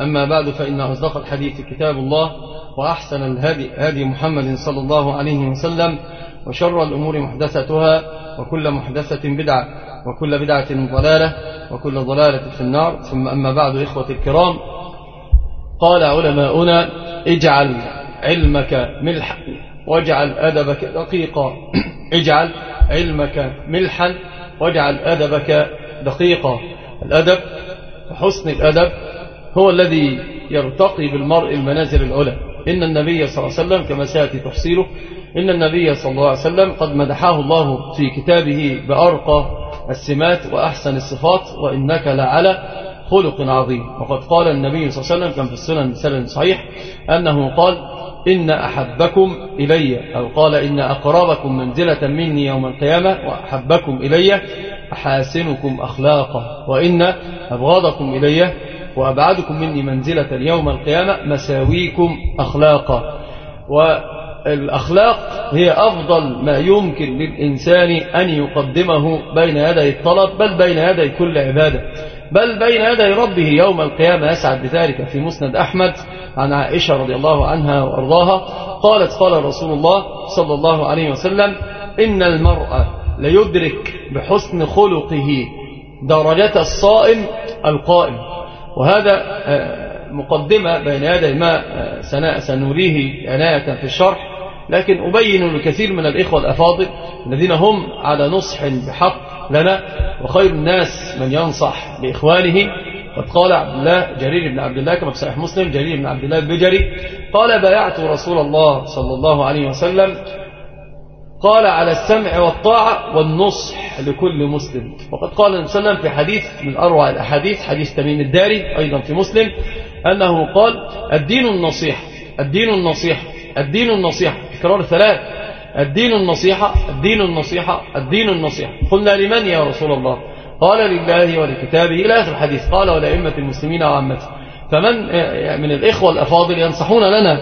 أما بعد فإن أصدق الحديث كتاب الله وأحسن الهدي هدي محمد صلى الله عليه وسلم وشر الأمور محدثتها وكل محدثة بدعة وكل بدعة ضلالة وكل ضلالة في النار ثم أما بعد إخوة الكرام قال علماؤنا اجعل علمك ملحا واجعل أدبك دقيقا اجعل علمك ملحا واجعل أدبك دقيقا الأدب حسن الأدب هو الذي يرتقي بالمرء المنازل العلى إن النبي صلى الله عليه وسلم كما سيأتي تفصيله إن النبي صلى الله عليه وسلم قد مدحاه الله في كتابه بأرقى السمات وأحسن الصفات وإنك لعلى خلق عظيم. وقد قال النبي صلى الله عليه وسلم كان في السنن سنن صحيح أنه قال إن أحبكم إلي أو قال إن أقربكم منزلة مني يوم القيامة وأحبكم إلي أحاسنكم أخلاقا وإن أبغضكم إلي وأبعدكم مني منزلة يوم القيامة مساويكم أخلاقا. والأخلاق هي أفضل ما يمكن للإنسان أن يقدمه بين يدي الطلب بل بين يدي كل عبادة. بل بين يدي ربه يوم القيامة يسعد بذلك في مسند أحمد عن عائشة رضي الله عنها وأرضاها. قالت قال رسول الله صلى الله عليه وسلم إن المرأة ليدرك بحسن خلقه درجة الصائم القائم. وهذا آه، مقدمة بين يدي ما آه، سنوليه عناية في الشرح. لكن أبين لكثير من الإخوة الأفاضل الذين هم على نصح بحق لنا وخير الناس من ينصح بإخوانه قد قال عبد الله جرير بن عبد الله كما في صحيح مسلم جرير بن عبد الله البجري قال بايعت رسول الله صلى الله عليه وسلم قال على السمع والطاعة والنصح لكل مسلم. وقد قال النبي صلى الله عليه وسلم في حديث من أروع الأحاديث حديث تميم الداري أيضا في مسلم أنه قال الدين النصيحة الدين النصيحة الدين النصيحة. تكرار ثلاث الدين النصيحة الدين النصيحة الدين النصيحة. قلنا لمن يا رسول الله؟ قال لله ولكتابه إلى آخر الحديث. قال ولأئمة المسلمين وعمته فمن من الإخوة الأفاضل ينصحون لنا.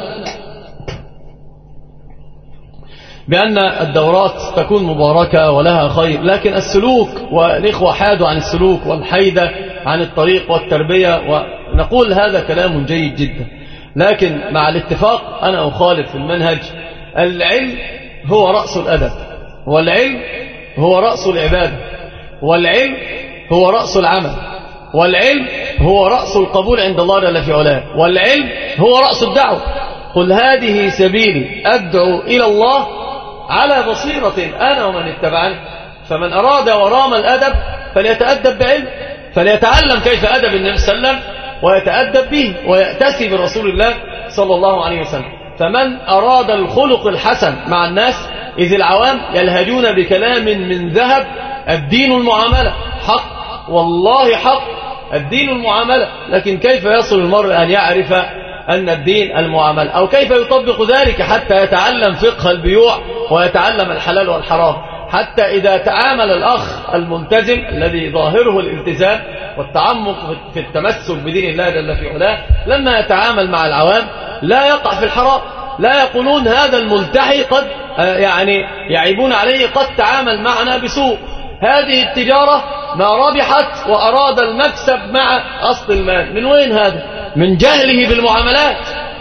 بأن الدورات تكون مباركة ولها خير. لكن السلوك والإخوة حادوا عن السلوك والحيدة عن الطريق والتربية ونقول هذا كلام جيد جدا. لكن مع الاتفاق أنا أخالف في المنهج. العلم هو رأس الأدب والعلم هو رأس العبادة والعلم هو رأس العمل والعلم هو رأس القبول عند الله جل في علاه والعلم هو رأس الدعوة. قل هذه سبيلي أدعو إلى الله على بصيرة أنا ومن اتبعني. فمن أراد ورام الأدب فليتأدب بعلم فليتعلم كيف أدب النبي صلى الله عليه وسلم ويتأدب به ويأتسي برسول الله صلى الله عليه وسلم. فمن أراد الخلق الحسن مع الناس إذ العوام يلهجون بكلام من ذهب الدين المعاملة. حق والله حق الدين المعاملة. لكن كيف يصل المرء أن يعرف أن الدين المعامل. أو كيف يطبق ذلك حتى يتعلم فقه البيوع ويتعلم الحلال والحرام. حتى إذا تعامل الأخ الملتزم الذي ظاهره الالتزام والتعمق في التمسك بدين الله جل في علاه لما يتعامل مع العوام لا يقع في الحرام. لا يقولون هذا الملتحي قد آه، يعني يعيبون عليه قد تعامل معنا بسوء. هذه التجارة ما ربحت وأراد المكسب مع أصل المال. من وين هذا؟ من جهله بالمعاملات.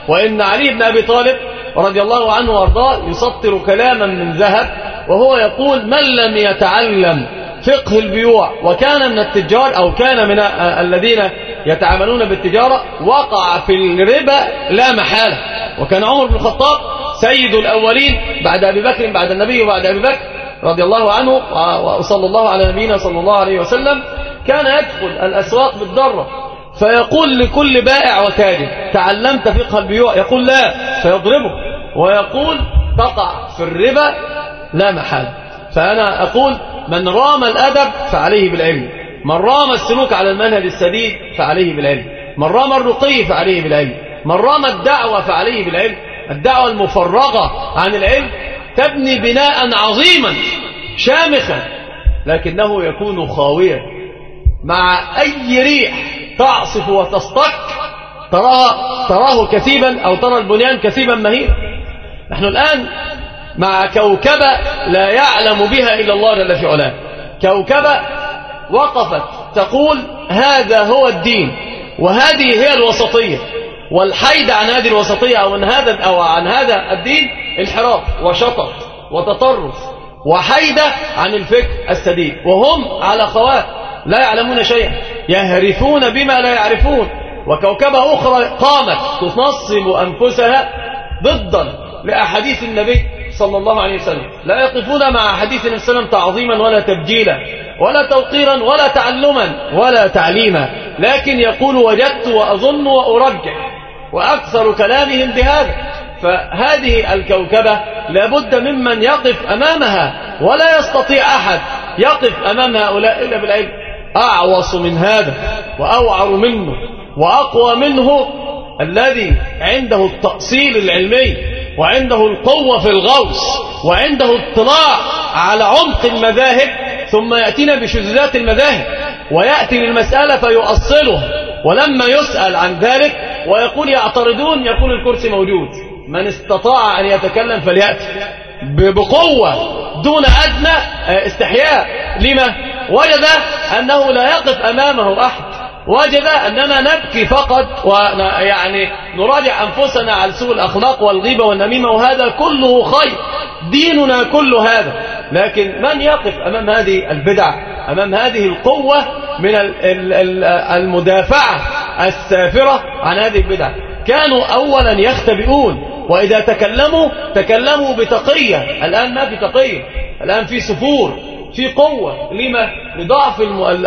وإن علي بن أبي طالب رضي الله عنه وأرضاه يسطر كلاما من ذهب وهو يقول من لم يتعلم فقه البيوع وكان من التجار أو كان من الذين يتعاملون بالتجارة وقع في الربا لا محالة. وكان عمر بن الخطاب سيد الأولين بعد أبي بكر بعد النبي وبعد أبي بكر. رضي الله عنه وصلى الله على نبينا صلى الله عليه وسلم كان يدخل الأسواق بالضرة. فيقول لكل بائع وتاجر تعلمت فقه البيوع. يقول لا. فيضربه. ويقول تقع في الربا لا محال. فأنا أقول من رام الأدب فعليه بالعلم. من رام السلوك على المنهج السديد فعليه بالعلم. من رام الرقي فعليه بالعلم. من رام الدعوة فعليه بالعلم. الدعوة المفرغة عن العلم تبني بناء عظيما شامخا لكنه يكون خاويا. مع أي ريح تعصف وتصطك تراه, تراه كثيبا أو ترى البنيان كثيبا مهيبا نحن الآن مع كوكبة لا يعلم بها إلا الله جل في علاه. كوكبة وقفت تقول هذا هو الدين وهذه هي الوسطية. والحيد عن هذه الوسطية أو عن هذا, أو عن هذا الدين انحراف وشطط وتطرف وحيد عن الفكر السديد. وهم على خواه لا يعلمون شيئا يهرفون بما لا يعرفون. وكوكبة أخرى قامت تنصب أنفسها ضدا لأحاديث النبي صلى الله عليه وسلم. لا يقفون مع حديث النبي صلى الله عليه وسلم تعظيما ولا تبجيلا ولا توقيرا ولا تعلما ولا تعليما. لكن يقول وجدت وأظن وأرجح وأكثر كلامهم بهذا فهذه الكوكبة لابد ممن يقف أمامها ولا يستطيع أحد يقف أمام هؤلاء إلا بالعلم. أعوص من هذا وأوعر منه وأقوى منه الذي عنده التأصيل العلمي. وعنده القوة في الغوص وعنده اطلاع على عمق المذاهب ثم يأتينا بشذوذات المذاهب ويأتي للمسألة فيؤصلها ولما يسأل عن ذلك ويقول يعترضون يقول الكرسي موجود. من استطاع أن يتكلم فليأتي. بقوة دون أدنى آه، استحياء. لما؟ وجد أنه لا يقف أمامه أحد. وجد أننا نبكي فقط ويعني نراجع أنفسنا على سوء الأخلاق والغيبة والنميمة وهذا كله خير. ديننا كل هذا. لكن من يقف أمام هذه البدع أمام هذه القوة من المدافعة السافرة عن هذه البدع كانوا أولا يختبئون. وإذا تكلموا تكلموا بتقية. الآن ما في تقية. الآن في سفور في قوة. لما؟ لضعف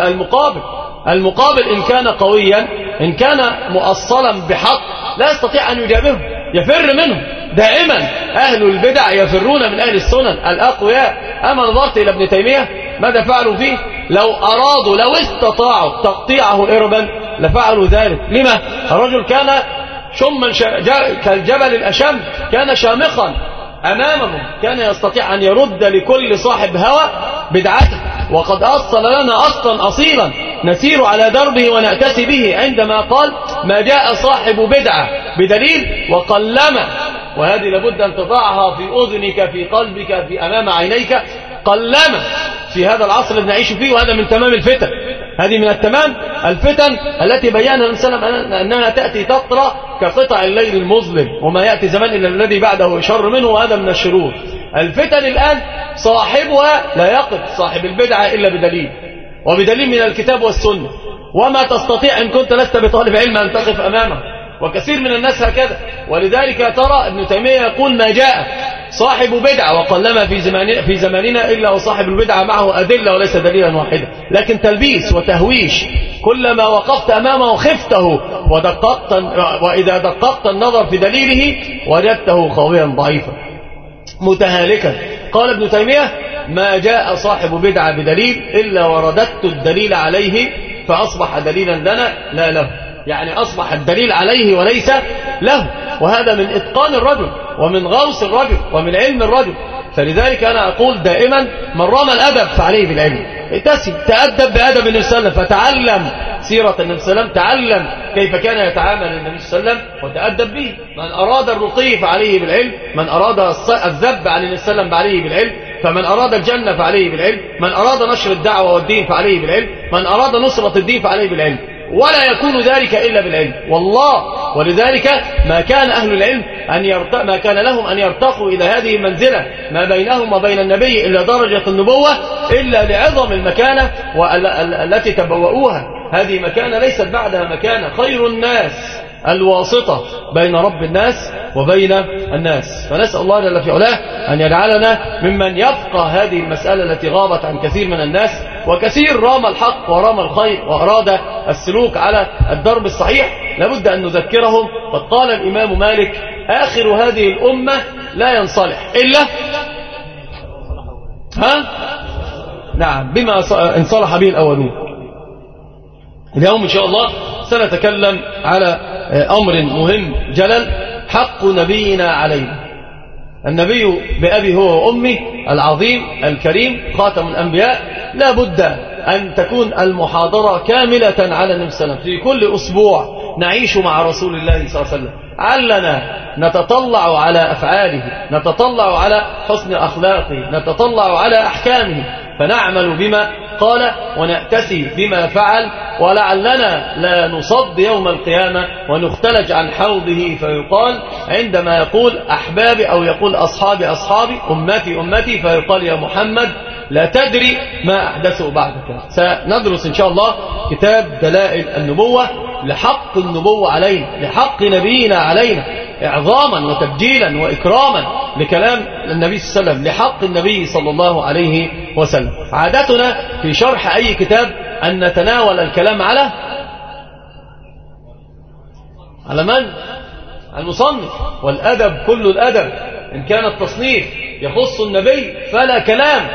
المقابل. المقابل إن كان قويا إن كان مؤصلا بحق لا يستطيع أن يجابه يفر منه. دائما أهل البدع يفرون من أهل السنن. الأقوياء. أما نظرت إلى ابن تيمية ماذا فعلوا فيه؟ لو أرادوا لو استطاعوا تقطيعه إربا لفعلوا ذلك. لما؟ الرجل كان شما كالجبل الأشم كان شامخا. أمامهم. كان يستطيع أن يرد لكل صاحب هوى بدعته. وقد أصل لنا أصلا أصيلا. نسير على دربه ونأتسي به عندما قال ما جاء صاحب بدعة بدليل وقلما وهذه لابد أن تضعها في أذنك في قلبك في أمام عينيك. قلما في هذا العصر الذي نعيش فيه وهذا من تمام الفتن. هذه من التمام الفتن التي بيانها المسلم أنها تأتي تطرى كقطع الليل المظلم وما يأتي زمان إلا الذي بعده شر منه وهذا من الشرور. الفتن الآن صاحبها لا يقف صاحب البدعة إلا بدليل وبدليل من الكتاب والسنة. وما تستطيع إن كنت لست بطالب علم أن تقف أمامه. وكثير من الناس هكذا. ولذلك ترى ابن تيمية يقول ما جاء صاحب بدعة وقلما في زماننا, في زماننا إلا وصاحب البدعة معه أدلة وليس دليلا واحدا. لكن تلبيس وتهويش كلما وقفت أمامه خفته ودققت وإذا دققت النظر في دليله وجدته خاويا ضعيفا. متهالكا. قال ابن تيمية ما جاء صاحب بدعة بدليل إلا ورددت الدليل عليه فأصبح دليلا لنا لا له. يعني أصبح الدليل عليه وليس له. وهذا من إتقان الرجل ومن غوص الرجل ومن علم الرجل. فلذلك أنا أقول دائما من رمى الأدب فعليه بالعلم. اتسم تأدب بأدب النبي صلى الله عليه وسلم فتعلم سيرة النبي صلى الله عليه وسلم تعلم كيف كان يتعامل النبي صلى الله عليه وسلم وتأدب به. من أراد الرقي فعليه بالعلم من أراد الذب عن النبي صلى الله عليه وسلم فعليه بالعلم فمن أراد الجنة فعليه بالعلم من أراد نشر الدعوة والدين فعليه بالعلم من أراد نصرة الدين فعليه بالعلم. ولا يكون ذلك إلا بالعلم. والله ولذلك ما كان أهل العلم أن يرت... ما كان لهم أن يرتقوا إلى هذه المنزلة. ما بينهم وبين النبي إلا درجة النبوة إلا لعظم المكانة التي تبوؤوها. هذه مكانة ليست بعدها مكانة. خير الناس. الواسطة بين رب الناس وبين الناس. فنسأل الله جل في علاه أن يجعلنا ممن يفقى هذه المسألة التي غابت عن كثير من الناس وكثير رام الحق ورام الخير وأراد السلوك على الدرب الصحيح. لابد أن نذكرهم. قد قال الإمام مالك آخر هذه الأمة لا ينصلح إلا ها؟ نعم بما انصلح به الأولون. اليوم إن شاء الله سنتكلم على أمر مهم. جلل حق نبينا علينا النبي بأبي هو وأمه العظيم الكريم خاتم الأنبياء. لا بد أن تكون المحاضرة كاملة على النبي صلى الله عليه وسلم. في كل أسبوع نعيش مع رسول الله صلى الله عليه وسلم. علنا نتطلع على أفعاله نتطلع على حسن أخلاقه نتطلع على أحكامه. فنعمل بما قال ونأتسي بما فعل ولعلنا لا نصد يوم القيامة ونختلج عن حوضه فيقال عندما يقول أحبابي أو يقول أصحابي أصحابي أمتي أمتي فيقال يا محمد لا تدري ما أحدثه بعدك. سندرس إن شاء الله كتاب دلائل النبوة لحق النبوة علينا لحق نبينا علينا. إعظاما وتبجيلا وإكراما لكلام النبي صلى الله عليه وسلم لحق النبي صلى الله عليه وسلم. عادتنا في شرح أي كتاب أن نتناول الكلام على على من؟ المصنف. والأدب كل الأدب. إن كان التصنيف يخص النبي فلا كلام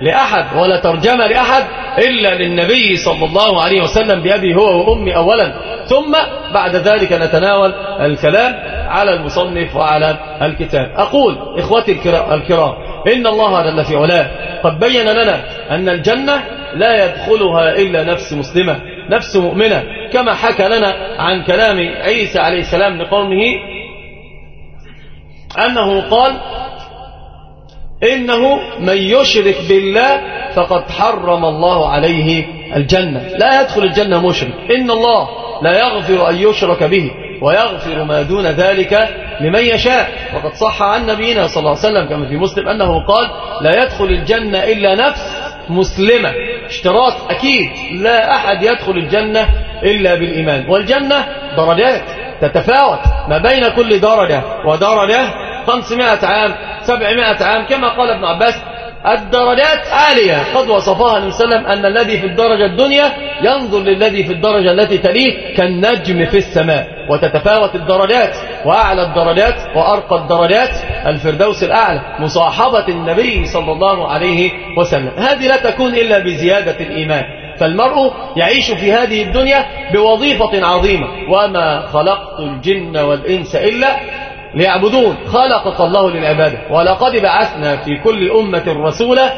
لأحد ولا ترجمة لأحد إلا للنبي صلى الله عليه وسلم بأبي هو وأمي أولا. ثم بعد ذلك نتناول الكلام على المصنف وعلى الكتاب. أقول إخوتي الكرام إن الله جل في علاه قد بين لنا أن الجنة لا يدخلها إلا نفس مسلمة نفس مؤمنة كما حكى لنا عن كلام عيسى عليه السلام لقومه أنه قال إنه من يشرك بالله فقد حرم الله عليه الجنة. لا يدخل الجنة مشرك. إن الله لا يغفر أن يشرك به. ويغفر ما دون ذلك لمن يشاء. وقد صح عن نبينا صلى الله عليه وسلم كما في مسلم أنه قال لا يدخل الجنة إلا نفس مسلمة. اشتراط أكيد لا أحد يدخل الجنة إلا بالإيمان. والجنة درجات تتفاوت ما بين كل درجة ودرجة 500 عام 700 عام كما قال ابن عباس الدرجات عالية. قد وصفها النبي صلى الله عليه وسلم أن الذي في الدرجة الدنيا ينظر للذي في الدرجة التي تليه كالنجم في السماء. وتتفاوت الدرجات وأعلى الدرجات وأرقى الدرجات. الفردوس الأعلى مصاحبة النبي صلى الله عليه وسلم. هذه لا تكون إلا بزيادة الإيمان. فالمرء يعيش في هذه الدنيا بوظيفة عظيمة. وما خلقت الجن والإنس إلا ليعبدون. خلقك الله للعبادة. ولقد بعثنا في كل أمة رسولا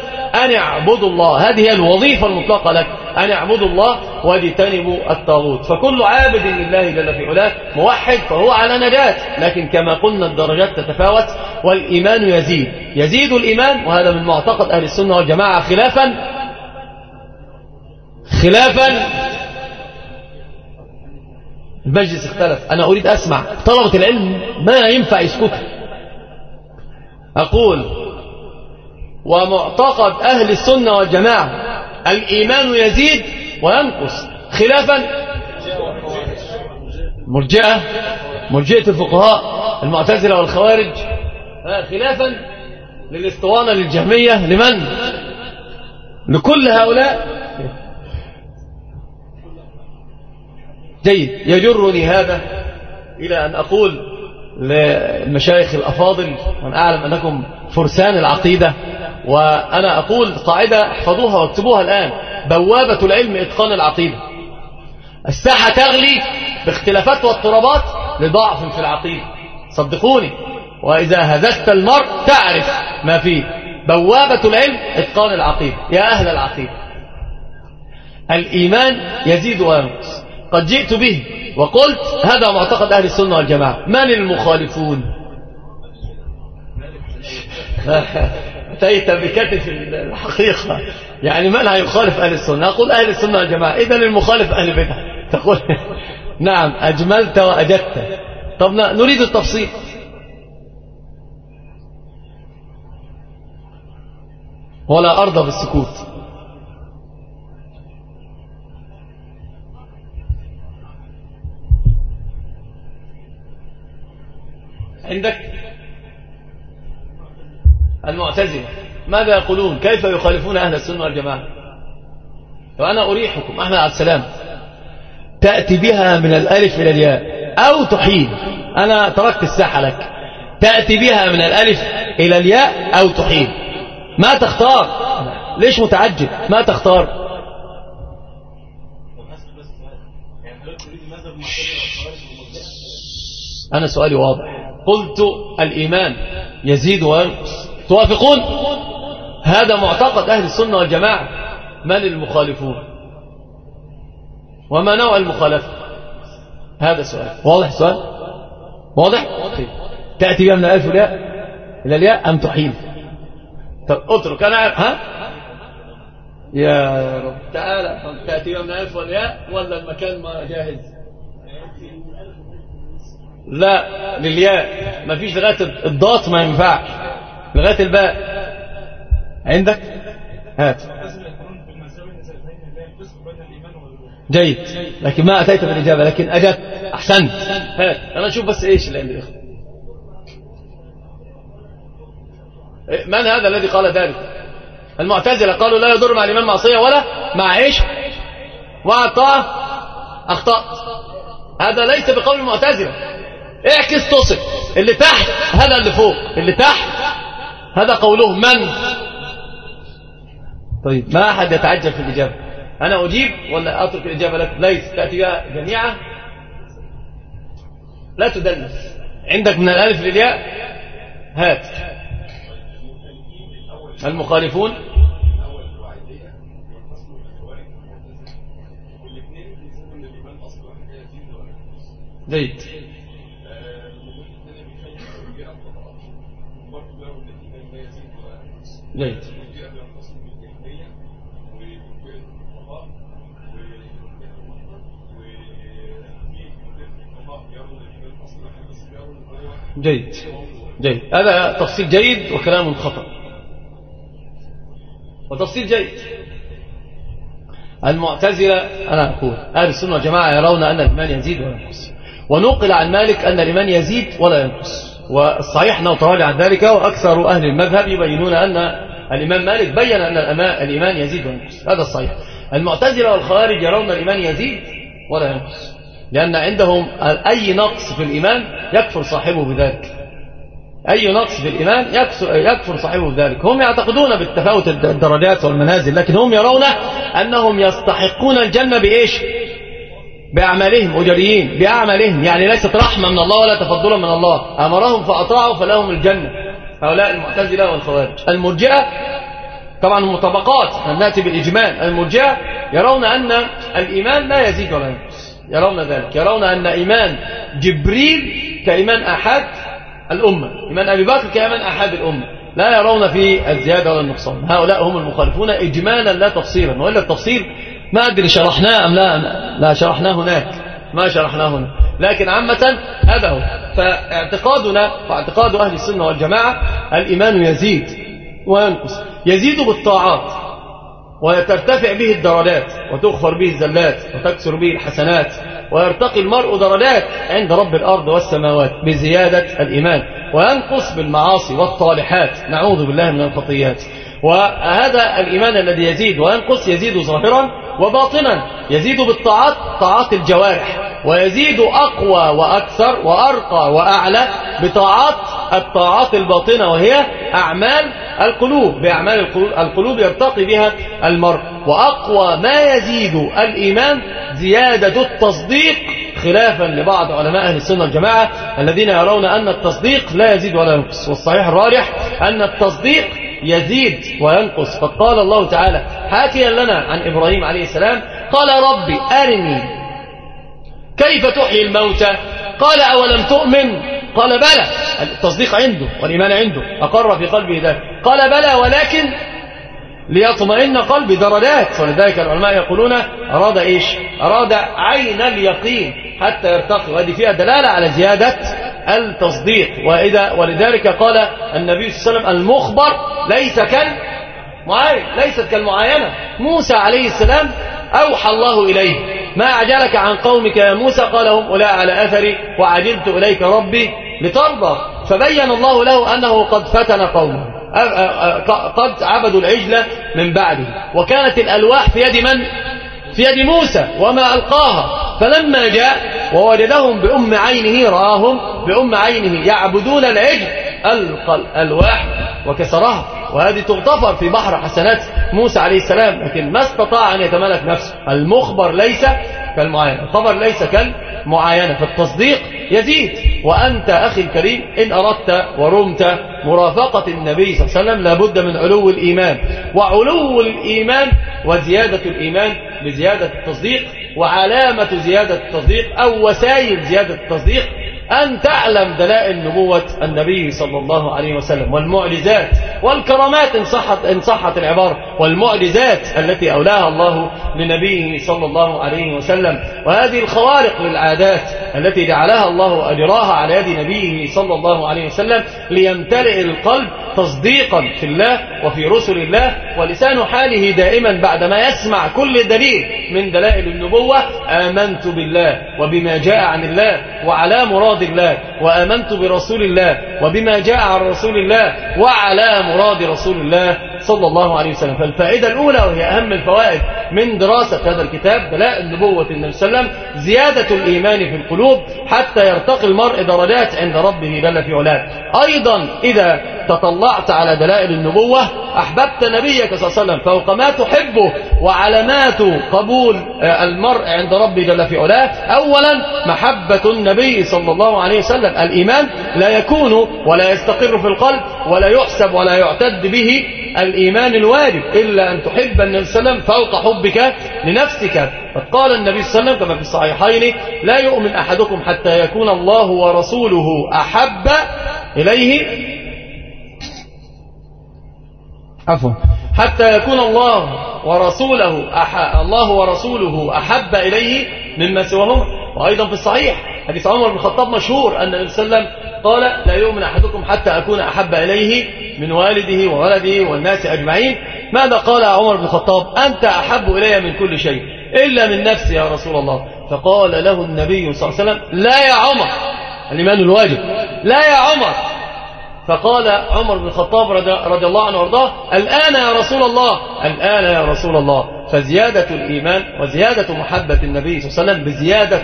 أن اعبدوا الله. هذه الوظيفة المطلقة لك. أن اعبدوا الله واجتنبوا الطاغوت. فكل عابد لله جل في علاه موحد فهو على نجاة. لكن كما قلنا الدرجات تتفاوت والإيمان يزيد. يزيد الإيمان وهذا من معتقد أهل السنة والجماعة خلافا خلافا المجلس اختلف. أنا أريد أسمع. طلبة العلم ما ينفع يسكتوا أقول ومعتقد أهل السنة والجماعة الإيمان يزيد وينقص. خلافا مرجئة مرجئة الفقهاء المعتزلة والخوارج. خلافا للاسطوانة للجهمية. لمن؟ لكل هؤلاء. جيد. يجرني هذا إلى أن أقول للمشايخ الأفاضل وأنا أعلم أنكم فرسان العقيدة وأنا أقول قاعدة احفظوها واكتبوها الآن. بوابة العلم إتقان العقيدة. الساحة تغلي باختلافات واضطرابات لضعف في العقيدة. صدقوني وإذا هزت المرء تعرف ما فيه. بوابة العلم إتقان العقيدة. يا أهل العقيدة الإيمان يزيد وينقص. قد جئت به وقلت هذا معتقد أهل السنة والجماعة. من المخالفون؟ تأتي بكتف الحقيقة. يعني من هيخالف أهل السنة؟ أقول أهل السنة والجماعة. إذا المخالف أهل بدا تقول نعم أجملت وأجدت. طب نريد التفصيل. ولا أرضى بالسكوت. عندك؟ المعتزلة. ماذا يقولون؟ كيف يخالفون أهل السنة والجماعة؟ وأنا أريحكم. أحمد على السلام. تأتي بها من الألف إلى الياء أو تحيل أنا تركت الساحة لك. تأتي بها من الألف إلى الياء أو تحيل ما تختار. ليش متعجب؟ ما تختار. أنا سؤالي واضح. قلت الإيمان. يزيد وينقص توافقون؟ هذا معتقد أهل السنة والجماعة. من المخالفون؟ وما نوع المخالفة؟ هذا سؤال. واضح سؤال؟ واضح؟ طيب. تأتي بها من الألف لا إلى الياء أم تحيل؟ طب اترك أنا ها؟ يا رب. تعالى تأتي بها من الألف والياء ولا المكان ما جاهز؟ لا للياء. ما فيش لغاية الضاط ما ينفعش. لغاية الباء. عندك؟ هات. جيد. لكن ما أتيت بالإجابة لكن أجت أحسنت. هات. أنا أشوف بس إيش اللي عندي. من هذا الذي قال ذلك؟ المعتزلة قالوا لا يضر مع الإمام معصية ولا مع إيش؟ وعطاه أخطأت هذا ليس بقول المعتزلة. اعكس توصف. اللي تحت هذا اللي فوق. اللي تحت هذا قوله من. طيب ما أحد يتعجل في الإجابة. أنا أجيب ولا أترك الإجابة لك؟ ليس. تأتي جميعا. لا تدلس. عندك من الألف للياء؟ هات. المخالفون؟ زيد گئی جيد جيد هذا تفصيل جيد وكلام خطأ وتفصيل جيد المعتزلة أنا أقول أهل السنة والجماعة يرون أن الإيمان يزيد ولا ينقص ونقل عن مالك أن الإيمان يزيد ولا ينقص والصحيح أنه تراجع عن ذلك وأكثر أهل المذهب يبينون أن الإمام مالك بين أن الإيمان يزيد وينقص هذا الصحيح. المعتزلة والخوارج يرون الإيمان يزيد ولا ينقص. لأن عندهم أي نقص في الإيمان يكفر صاحبه بذلك. أي نقص في الإيمان يكفر صاحبه بذلك. هم يعتقدون بالتفاوت الدرجات والمنازل لكن هم يرون أنهم يستحقون الجنة بإيش؟ بعملهم أجريين بعملهم. يعني ليست رحمة من الله ولا تفضلا من الله. أمرهم فأطاعوا فلهم الجنة. هؤلاء المعتزلة والخوارج. المرجئة طبعا هم نأتي بالإجمال. المرجئة يرون أن الإيمان لا يزيد ولا ينقص. يرون ذلك. يرون أن إيمان جبريل كإيمان أحد الأمة. إيمان أبي بكر كإيمان أحد الأمة. لا يرون في الزيادة ولا النقصان هؤلاء هم المخالفون إجمالا لا تفصيلا. وإلا التفصيل ما أدري شرحناه أم لا. لا شرحناه هناك. ما شرحناه هنا لكن عامة هذا هو. فاعتقادنا واعتقاد أهل السنة والجماعة الإيمان يزيد وينقص. يزيد بالطاعات وترتفع به الدرجات وتغفر به الزلات وتكسر به الحسنات ويرتقي المرء درجات عند رب الأرض والسماوات بزيادة الإيمان وينقص بالمعاصي والطالحات نعوذ بالله من الخطيئات. وهذا الإيمان الذي يزيد وينقص يزيد ظاهرا وباطنا. يزيد بالطاعات طاعات الجوارح. ويزيد أقوى وأكثر وأرقى وأعلى بطاعات الطاعات الباطنة وهي أعمال القلوب. بأعمال القلوب يرتقي بها المرء. وأقوى ما يزيد الإيمان زيادة التصديق. خلافا لبعض علماء أهل السنة والجماعة الذين يرون أن التصديق لا يزيد ولا ينقص. والصحيح الراجح أن التصديق يزيد وينقص. فقال الله تعالى حاكيا لنا عن إبراهيم عليه السلام. قال ربي أرني. كيف تحيي الموتى؟ قال أولم تؤمن؟ قال بلى. التصديق عنده والإيمان عنده. أقر في قلبه ذلك. قال بلى ولكن ليطمئن قلبي درجات. ولذلك العلماء يقولون أراد إيش؟ أراد عين اليقين حتى يرتقي. وهذه فيها دلالة على زيادة التصديق. وإذا ولذلك قال النبي صلى الله عليه وسلم المخبر ليس كالمعاين ليست كالمعاينة. موسى عليه السلام أوحى الله إليه. ما عجلك عن قومك يا موسى؟ قال هم أولا على أثري وعجلت إليك ربي لترضى. فبين الله له أنه قد فتن قومه. قد عبدوا العجلة من بعده. وكانت الألواح في يد من؟ في يد موسى وما ألقاها. فلما جاء ووجدهم بأم عينه رآهم بأم عينه يعبدون العجل ألقى الألواح وكسرها وهذه تغتفر في بحر حسنات موسى عليه السلام لكن ما استطاع أن يتملك نفسه. المخبر ليس كالمعاينة. الخبر ليس كالمعاينة. فالتصديق يزيد. وأنت أخي الكريم إن أردت ورمت مرافقة النبي صلى الله عليه وسلم لابد من علو الإيمان. وعلو الإيمان وزيادة الإيمان بزيادة التصديق. وعلامة زيادة التصديق أو وسائل زيادة التصديق أن تعلم دلائل نبوة النبي صلى الله عليه وسلم والمعجزات والكرامات إن صحت, إن صحت العبارة والمعجزات التي أولاها الله لنبيه صلى الله عليه وسلم وهذه الخوارق للعادات التي جعلها الله أجراها على يد نبيه صلى الله عليه وسلم ليمتلئ القلب تصديقا في الله وفي رسل الله ولسان حاله دائما بعدما يسمع كل دليل من دلائل النبوة آمنت بالله وبما جاء عن الله وعلى مراد مراد الله وآمنت برسول الله وبما جاء عن رسول الله وعلى مراد رسول الله. صلى الله عليه وسلم. فالفائدة الأولى وهي أهم الفوائد من دراسة هذا الكتاب بلاء نبوة النبي صلى الله عليه وسلم زيادة الإيمان في القلوب حتى يرتقي المرء درجات عند ربه جل في علاه. أيضا إذا تطلعت على دلائل النبوة أحببت نبيك صلى الله عليه وسلم فوق ما تحبه وعلامات قبول آه، المرء عند ربه جل في علاه. أولا محبة النبي صلى الله عليه وسلم. الإيمان لا يكون ولا يستقر في القلب ولا يحسب ولا يعتد به الإيمان الواجب إلا أن تحب النبي صلى الله عليه وسلم فوق حبك لنفسك. قال النبي صلى الله عليه وسلم كما في الصحيحين لا يؤمن أحدكم حتى يكون الله ورسوله أحب إليه. عفوا. حتى يكون الله ورسوله أح... الله ورسوله أحب إليه مما سواهما. وأيضا في الصحيح حديث عمر بن الخطاب مشهور أن النبي صلى الله عليه وسلم قال لا يؤمن أحدكم حتى أكون أحب إليه من والده وولده والناس أجمعين. ماذا قال عمر بن الخطاب؟ أنت أحب إلي من كل شيء إلا من نفسي يا رسول الله. فقال له النبي صلى الله عليه وسلم لا يا عمر. الإيمان الواجب. لا يا عمر. فقال عمر بن الخطاب رضي الله عنه وارضاه الآن يا رسول الله الآن يا رسول الله. فزيادة الإيمان وزيادة محبة النبي صلى الله عليه وسلم بزيادة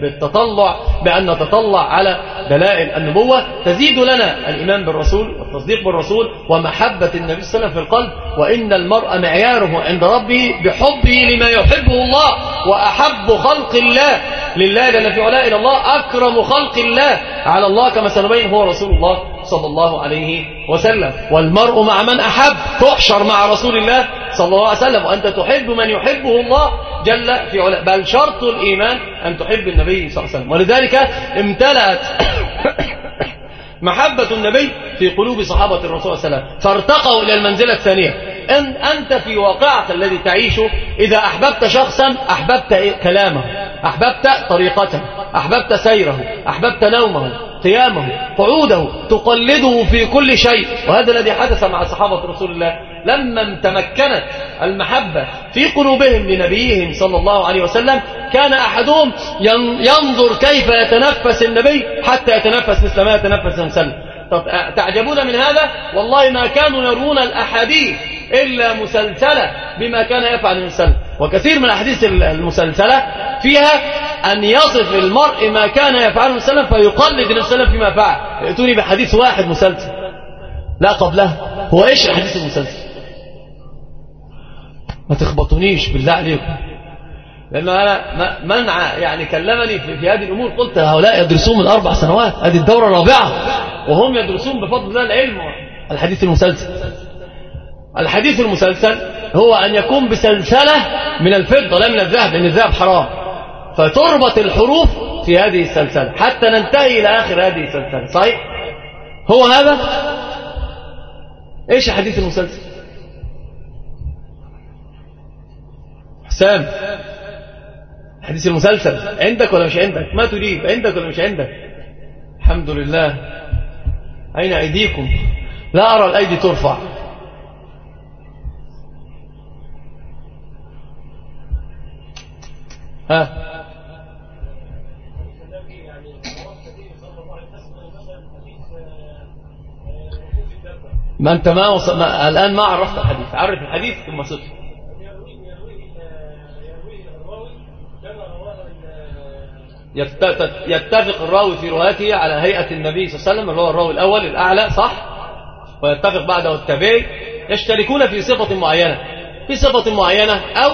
بالتطلع بأن نتطلع على دلائل النبوة تزيد لنا الإيمان بالرسول والتصديق بالرسول ومحبة النبي صلى الله عليه وسلم في القلب وإن المرء معياره عند ربه بحبه لما يحبه الله وأحب خلق الله. لله جل في علاء إلى الله أكرم خلق الله. على الله كما سنبين هو رسول الله. صلى الله عليه وسلم. والمرء مع من أحب. تحشر مع رسول الله صلى الله عليه وسلم. وأنت تحب من يحبه الله جل في علاء بل شرط الإيمان أن تحب النبي صلى الله عليه وسلم. ولذلك امتلأت محبة النبي في قلوب صحابة الرسول صلى الله عليه وسلم. فارتقوا إلى المنزلة الثانية. أن أنت في واقعك الذي تعيشه إذا أحببت شخصا أحببت كلامه أحببت طريقته أحببت سيره أحببت نومه قيامه قعوده تقلده في كل شيء. وهذا الذي حدث مع صحابة رسول الله لما تمكنت المحبة في قلوبهم لنبيهم صلى الله عليه وسلم كان أحدهم ينظر كيف يتنفس النبي حتى يتنفس مثل ما يتنفس إنسان تعجبون من هذا؟ والله ما كانوا يرون الأحاديث إلا مسلسلة بما كان يفعل الإنسان. وكثير من الأحاديث المسلسلة فيها أن يصف المرء ما كان يفعله السلام فيقلد السلام فيما فعل. يأتوني بحديث واحد مسلسل. لا قبله هو إيش الحديث المسلسل؟ ما تخبطونيش بالله عليكم. لأنه أنا منع يعني كلمني في, في هذه الأمور. قلت هؤلاء يدرسون من أربع سنوات. هذه الدورة الرابعة. وهم يدرسون بفضل الله العلم. الحديث المسلسل. الحديث المسلسل هو أن يكون بسلسلة من الفضة لا من الذهب لأن الذهب حرام. فتربط الحروف في هذه السلسلة. حتى ننتهي إلى آخر هذه السلسلة. صحيح؟ هو هذا؟ إيش الحديث المسلسل؟ حسام. حديث المسلسل. عندك ولا مش عندك؟ ما تريد. عندك ولا مش عندك؟ الحمد لله. أين أيديكم؟ لا أرى الأيدي ترفع. ها؟ ما أنت ما, وص... ما الآن ما عرفت الحديث. عرف الحديث ثم صدق. يتفق الراوي في روايته على هيئة النبي صلى الله عليه وسلم اللي هو الراوي الأول الأعلى صح؟ ويتفق بعده التابعي. يشتركون في صفة معينة. في صفة معينة أو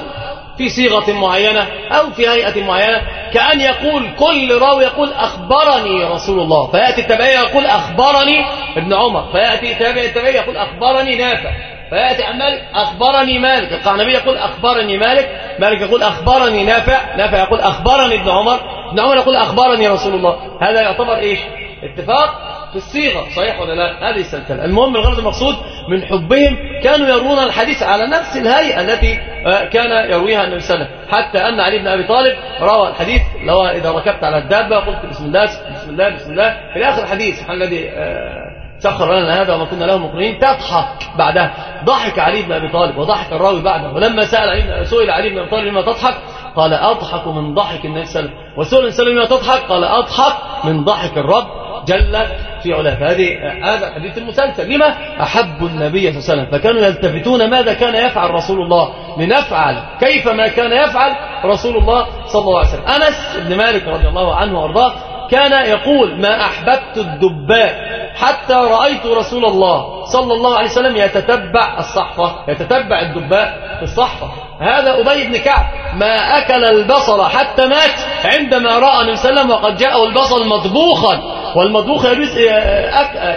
في صيغة معينة أو في هيئة معينة. كأن يقول كل راوي يقول أخبرني رسول الله. فيأتي التابعي يقول أخبرني ابن عمر. فيأتي التابعي يقول أخبرني نافع. فيتأمل أخبرني مالك. القعنبي يقول أخبرني مالك. مالك يقول أخبرني نافع. نافع يقول أخبرني ابن عمر. ابن عمر يقول أخبرني رسول الله. هذا يعتبر إيش؟ اتفاق في الصيغة. صحيح ولا لا؟ هذه السلسلة. المهم الغرض المقصود من حبهم كانوا يرون الحديث على نفس الهيئة التي آه، كان يرويها النبي صلى الله عليه وسلم. حتى أن علي بن أبي طالب روى الحديث لو إذا ركبت على الدابة قلت بسم الله بسم الله بسم الله في آخر الحديث الذي آه، سخر لنا هذا وما كنا له مقرنين. تضحك بعدها. ضحك علي بن أبي طالب وضحك الراوي بعده. ولما سأل سئل علي بن أبي طالب لما تضحك؟ قال أضحك من ضحك النبي صلى الله عليه وسلم. وسئل لما تضحك؟ قال أضحك من ضحك الرب جل في علاه. فهذه هذا حديث المسلسل. لما؟ أحب النبي صلى الله عليه وسلم. فكانوا يلتفتون ماذا كان يفعل رسول الله. لنفعل. كيف ما كان يفعل رسول الله صلى الله عليه وسلم. أنس بن مالك رضي الله عنه وأرضاه كان يقول ما أحببت الدباء حتى رأيت رسول الله صلى الله عليه وسلم يتتبع الصحفة يتتبع الدباء في الصحفة هذا أبي بن كعب. ما أكل البصل حتى مات عندما رأى النبي صلى الله عليه وسلم وقد جاءه البصل مطبوخا. والمطبوخ يجوز,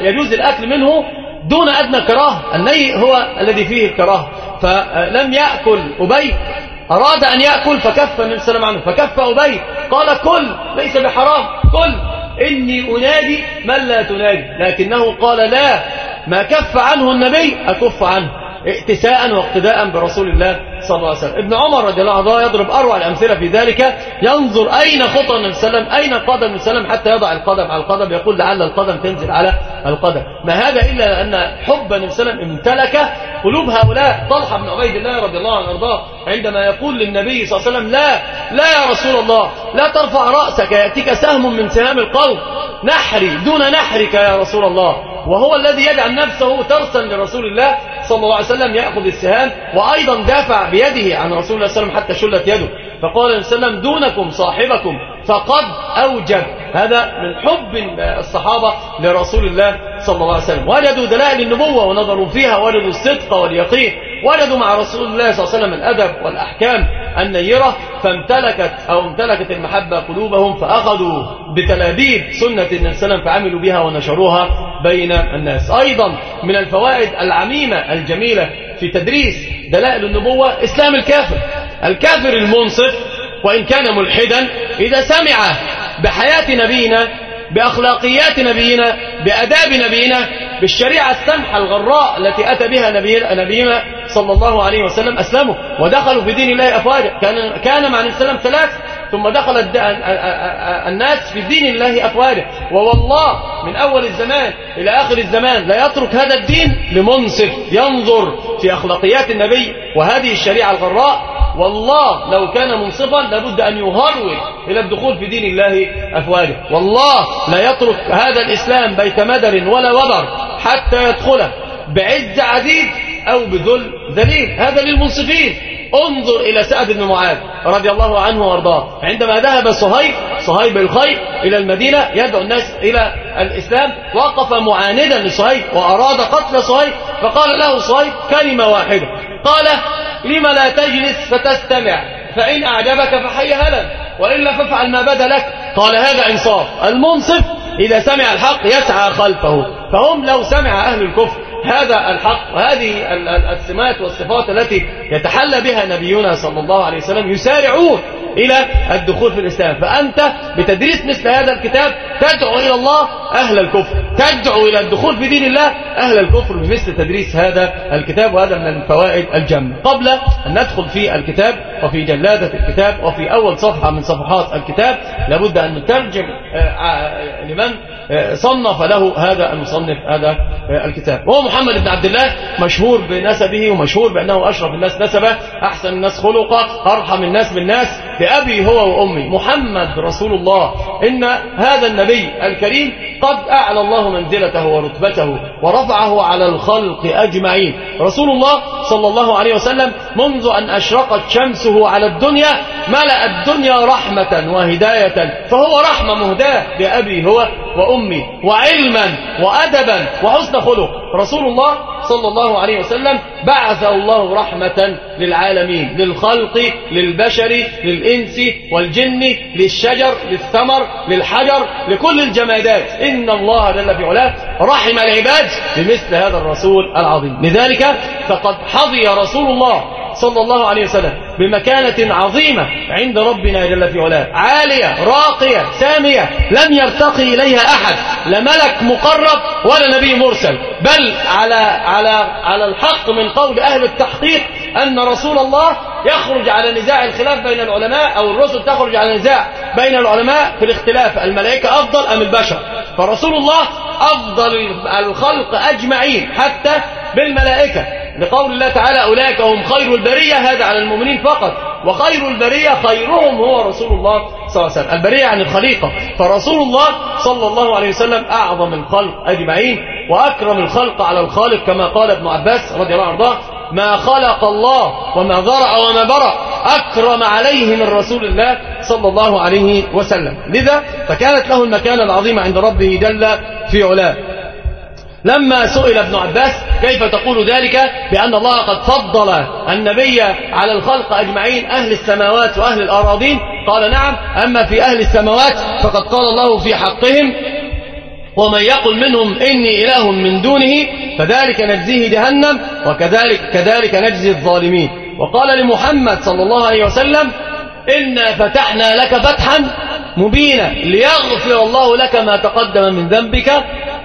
يجوز الأكل منه دون أدنى كراهة. الني هو الذي فيه الكراهة. فلم يأكل أبي. أراد أن يأكل فكف النبي صلى الله عليه وسلم عنه. فكف أبي. قال كل ليس بحرام. كل. إني أنادي من لا تنادي. لكنه قال لا. ما كف عنه النبي أكف عنه. ائتساء واقتداء برسول الله صلى الله عليه وسلم. ابن عمر رضي الله عنه يضرب أروع الأمثلة في ذلك. ينظر أين خطى النبي صلى الله عليه وسلم أين قدم النبي صلى الله عليه وسلم حتى يضع القدم على القدم يقول لعل القدم تنزل على القدم. ما هذا إلا أن حب النبي صلى الله عليه وسلم امتلك قلوب هؤلاء. طلحة بن عبيد الله رضي الله عنه وأرضاه عندما يقول للنبي صلى الله عليه وسلم لا لا يا رسول الله لا ترفع رأسك يأتيك سهم من سهام القوم نحري دون نحرك يا رسول الله. وهو الذي يجعل نفسه ترسا لرسول الله صلى الله عليه وسلم يأخذ السهام وأيضا دافع بيده عن رسول الله صلى الله عليه وسلم حتى شلت يده. فقال صلى الله عليه وسلم دونكم صاحبكم فقد أوجب. هذا من حب الصحابة لرسول الله صلى الله عليه وسلم. وجدوا دلائل النبوة ونظروا فيها وجدوا الصدق واليقين. وجدوا مع رسول الله صلى الله عليه وسلم الأدب والأحكام النيرة. فامتلكت أو امتلكت المحبة قلوبهم فأخذوا بتلابيب سنة النبي صلى فعملوا بها ونشروها بين الناس. أيضا من الفوائد العميمة الجميلة في تدريس دلائل النبوة إسلام الكافر. الكافر المنصف وإن كان ملحدا إذا سمع بحياة نبينا بأخلاقيات نبينا بأداب نبينا بالشريعة السمحة الغراء التي أتى بها نبينا صلى الله عليه وسلم أسلموا ودخلوا في دين الله أفواجا. كان, كان مع السلام ثلاث ثم دخل الناس في دين الله أفواجا. ووالله من أول الزمان إلى آخر الزمان لا يترك هذا الدين لمنصف ينظر في أخلاقيات النبي وهذه الشريعة الغراء. والله لو كان منصفا لابد أن يهرول إلى الدخول في دين الله أفواجه. والله لا يترك هذا الإسلام بيت مدر ولا وبر حتى يدخله بعز عزيز أو بذل ذليل. هذا للمنصفين. انظر إلى سعد بن معاذ رضي الله عنه وأرضاه. عندما ذهب صهيب صهيب الخير إلى المدينة يدعو الناس إلى الإسلام وقف معاندا لصهيب وأراد قتل صهيب فقال له صهيب كلمة واحدة. قال لما لا تجلس فتستمع. فإن أعجبك فحي هلا وإلا فافعل ما بدا لك قال هذا إنصاف. المنصف إذا سمع الحق يسعى خلفه. فهم لو سمع أهل الكفر. هذا الحق وهذه السمات والصفات التي يتحلى بها نبينا صلى الله عليه وسلم يسارعون إلى الدخول في الإسلام. فأنت بتدريس مثل هذا الكتاب تدعو إلى الله أهل الكفر تدعو إلى الدخول في دين الله أهل الكفر بمثل تدريس هذا الكتاب وهذا من الفوائد الجم. قبل أن ندخل في الكتاب وفي جلادة الكتاب وفي أول صفحة من صفحات الكتاب لابد أن نترجم آه، آه، لمن؟ صنف له هذا المصنف هذا الكتاب. وهو محمد بن عبد الله مشهور بنسبه ومشهور بأنه أشرف الناس نسبة أحسن الناس خلقة أرحم الناس بالناس. بأبي هو وأمي. محمد رسول الله. إن هذا النبي الكريم قد أعلى الله منزلته ورتبته ورفعه على الخلق أجمعين. رسول الله صلى الله عليه وسلم منذ أن أشرقت شمسه على الدنيا ملأ الدنيا رحمة وهداية. فهو رحمة مهداة بأبي هو وأمي. وعلما وأدبا وحسن خلق. رسول الله صلى الله عليه وسلم بعث الله رحمة للعالمين للخلق للبشر للإنس والجن للشجر للثمر للحجر لكل الجمادات إن الله جل في علاه رحم العباد بمثل هذا الرسول العظيم لذلك فقد حظي رسول الله صلى الله عليه وسلم بمكانة عظيمة عند ربنا جل في علاه. عالية راقية سامية لم يرتقي إليها أحد. لا ملك مقرب ولا نبي مرسل. بل على, على, على الحق من قول أهل التحقيق أن رسول الله يخرج على نزاع الخلاف بين العلماء أو الرسل تخرج على نزاع بين العلماء في الاختلاف. الملائكة أفضل أم البشر؟ فرسول الله أفضل الخلق أجمعين حتى بالملائكة. لقول الله تعالى أولئك هم خير البرية هذا على المؤمنين فقط. وخير البرية خيرهم هو رسول الله صلى الله عليه وسلم. البرية عن الخليقة. فرسول الله صلى الله عليه وسلم أعظم الخلق أجمعين وأكرم الخلق على الخالق كما قال ابن عباس رضي الله عنه ما خلق الله وما ذرع وما برع أكرم عليه من رسول الله صلى الله عليه وسلم. لذا فكانت له المكانة العظيمة عند ربه جل في علاه. لما سئل ابن عباس كيف تقول ذلك؟ بأن الله قد فضل النبي على الخلق أجمعين أهل السماوات وأهل الأراضين. قال نعم أما في أهل السماوات فقد قال الله في حقهم ومن يقل منهم إني إله من دونه فذلك نجزيه جهنم وكذلك كذلك نجزي الظالمين. وقال لمحمد صلى الله عليه وسلم إنا فتحنا لك فتحا مبينا ليغفر الله لك ما تقدم من ذنبك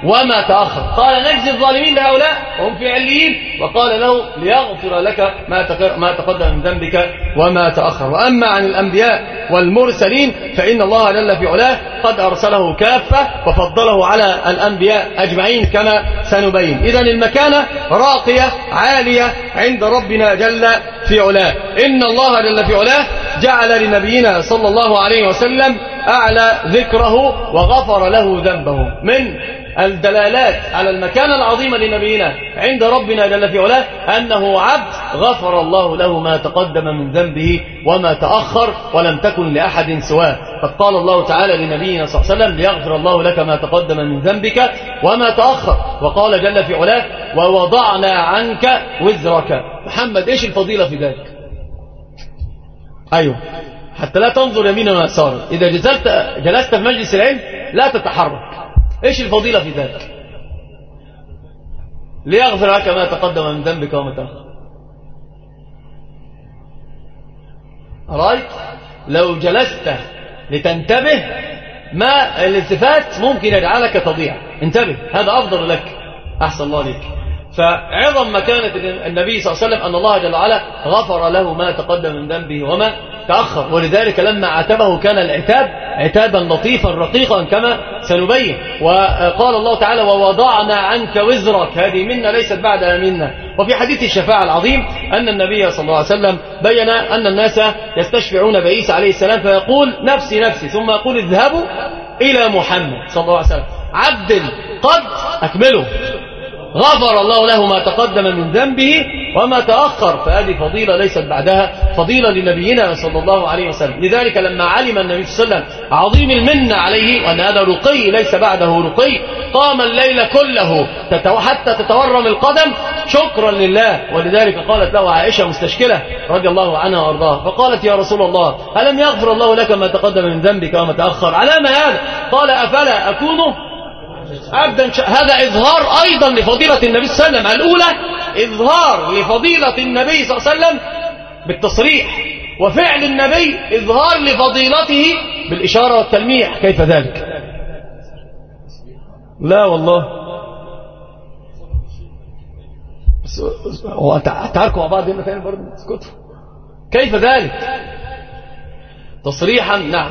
وما تأخر. قال نجزي الظالمين لهؤلاء وهم في عليين. وقال له ليغفر لك ما ما تقدم من ذنبك وما تأخر. وأما عن الأنبياء والمرسلين فإن الله جل في علاه قد أرسله كافة وفضله على الأنبياء أجمعين كما سنبين. إذا المكانة راقية عالية عند ربنا جل في علاه. إن الله جل في علاه جعل لنبينا صلى الله عليه وسلم أعلى ذكره وغفر له ذنبه. من الدلالات على المكانة العظيمة لنبينا عند ربنا جل في علاه أنه عبد غفر الله له ما تقدم من ذنبه وما تأخر ولم تكن لأحد سواه. قد قال الله تعالى لنبينا صلى الله عليه وسلم ليغفر الله لك ما تقدم من ذنبك وما تأخر. وقال جل في علاه ووضعنا عنك وزرك. محمد إيش الفضيلة في ذلك؟ أيوه. حتى لا تنظر يمينا ويسارا إذا جلست في مجلس العلم لا تتحرك. إيش الفضيلة في ذلك؟ ليغفر لك ما تقدم من ذنبك وما تأخر. رأيت لو جلست لتنتبه ما الالتفات ممكن يجعلك تضيع. انتبه هذا أفضل لك. أحسن الله لك فعظم مكانة النبي صلى الله عليه وسلم أن الله جل وعلا غفر له ما تقدم من ذنبه وما تأخر. ولذلك لما عاتبه كان العتاب عتابا لطيفا رقيقا كما سنبين. وقال الله تعالى ووضعنا عنك وزرك هذه منا ليست بعد منا. وفي حديث الشفاعة العظيم أن النبي صلى الله عليه وسلم بين أن الناس يستشفعون بعيسى عليه السلام فيقول نفسي نفسي ثم يقول اذهبوا إلى محمد صلى الله عليه وسلم. عبد قد أكمله. غفر الله له ما تقدم من ذنبه وما تأخر. فهذه فضيلة ليست بعدها فضيلة لنبينا صلى الله عليه وسلم. لذلك لما علم النبي صلى الله عليه وسلم عظيم المنة عليه وأن هذا رقي ليس بعده رقي قام الليل كله حتى تتورم القدم شكرا لله. ولذلك قالت له عائشة مستشكلة رضي الله عنها وأرضاها فقالت يا رسول الله ألم يغفر الله لك ما تقدم من ذنبك وما تأخر؟ على ما هذا؟ قال أفلا أكونه أبدا هذا إظهار أيضا لفضيلة النبي صلى الله عليه وسلم. الأولى إظهار لفضيلة النبي صلى الله عليه وسلم بالتصريح. وفعل النبي إظهار لفضيلته بالإشارة والتلميح. كيف ذلك؟ لا والله. هو اتعاركوا مع بعض هنا تاني برضه. اسكتوا كيف ذلك؟ تصريحا نعم.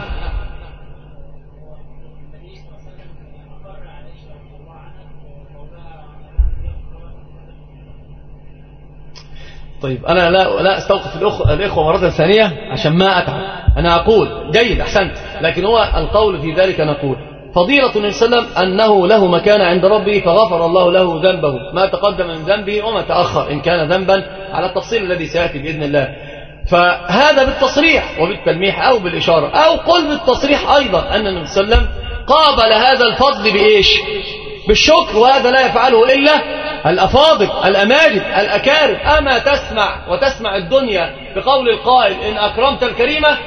طيب أنا لا, لا أستوقف الإخوة مرة ثانية عشان ما أتعب. أنا أقول جيد أحسنت. لكن هو القول في ذلك نقول. فضيلة النبي صلى الله عليه وسلم أنه له مكان عند ربه فغفر الله له ذنبه. ما تقدم من ذنبه وما تأخر. إن كان ذنبا على التفصيل الذي سيأتي بإذن الله. فهذا بالتصريح وبالتلميح أو بالإشارة. أو قل بالتصريح أيضا أن النبي صلى الله عليه وسلم قابل هذا الفضل بإيش؟ بالشكر وهذا لا يفعله إلا الأفاضل الأماجد الأكارم أما تسمع وتسمع الدنيا بقول القائل إن أكرمت الكريمة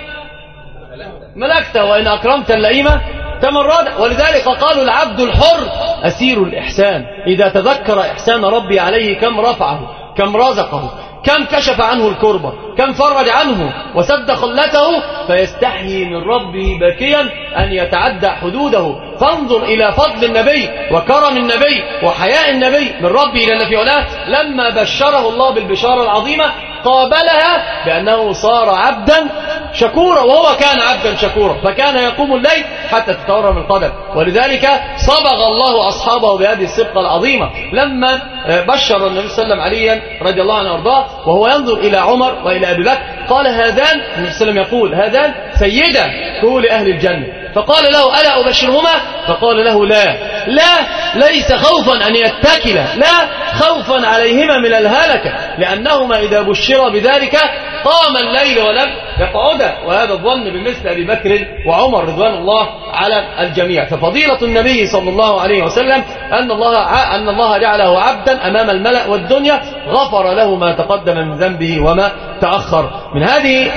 ملكت وإن أكرمت اللئيمة تمرد. ولذلك قالوا العبد الحر أسير الإحسان. إذا تذكر إحسان ربي عليه كم رفعه كم رزقه. كم كشف عنه الكربة كم فرج عنه وسد خلته فيستحيي من ربه باكيا أن يتعدى حدوده. فانظر إلى فضل النبي وكرم النبي وحياء النبي من ربه لأن في علاه. لما بشره الله بالبشارة العظيمة قابلها بأنه صار عبدا شكورا وهو كان عبدا شكورا فكان يقوم الليل حتى تتورم القدم ولذلك صبغ الله أصحابه بهذه السبقة العظيمة. لما بشر النبي صلى الله عليه وسلم عليا رضي الله عنه وأرضاه وهو ينظر إلى عمر وإلى أبي بكر قال هذان النبي صلى الله عليه وسلم يقول هذان سيدا كل أهل الجنة. فقال له ألا أبشرهما؟ فقال له لا. لا ليس خوفا أن يتكل. لا خوفا عليهما من الهلكة. لأنهما إذا بشر بذلك قام الليل ولم يقعد وهذا الظن بمثل أبي بكر وعمر رضوان الله على الجميع. ففضيلة النبي صلى الله عليه وسلم أن الله, أن الله جعله عبدا أمام الملأ والدنيا غفر له ما تقدم من ذنبه وما التأخر من هذه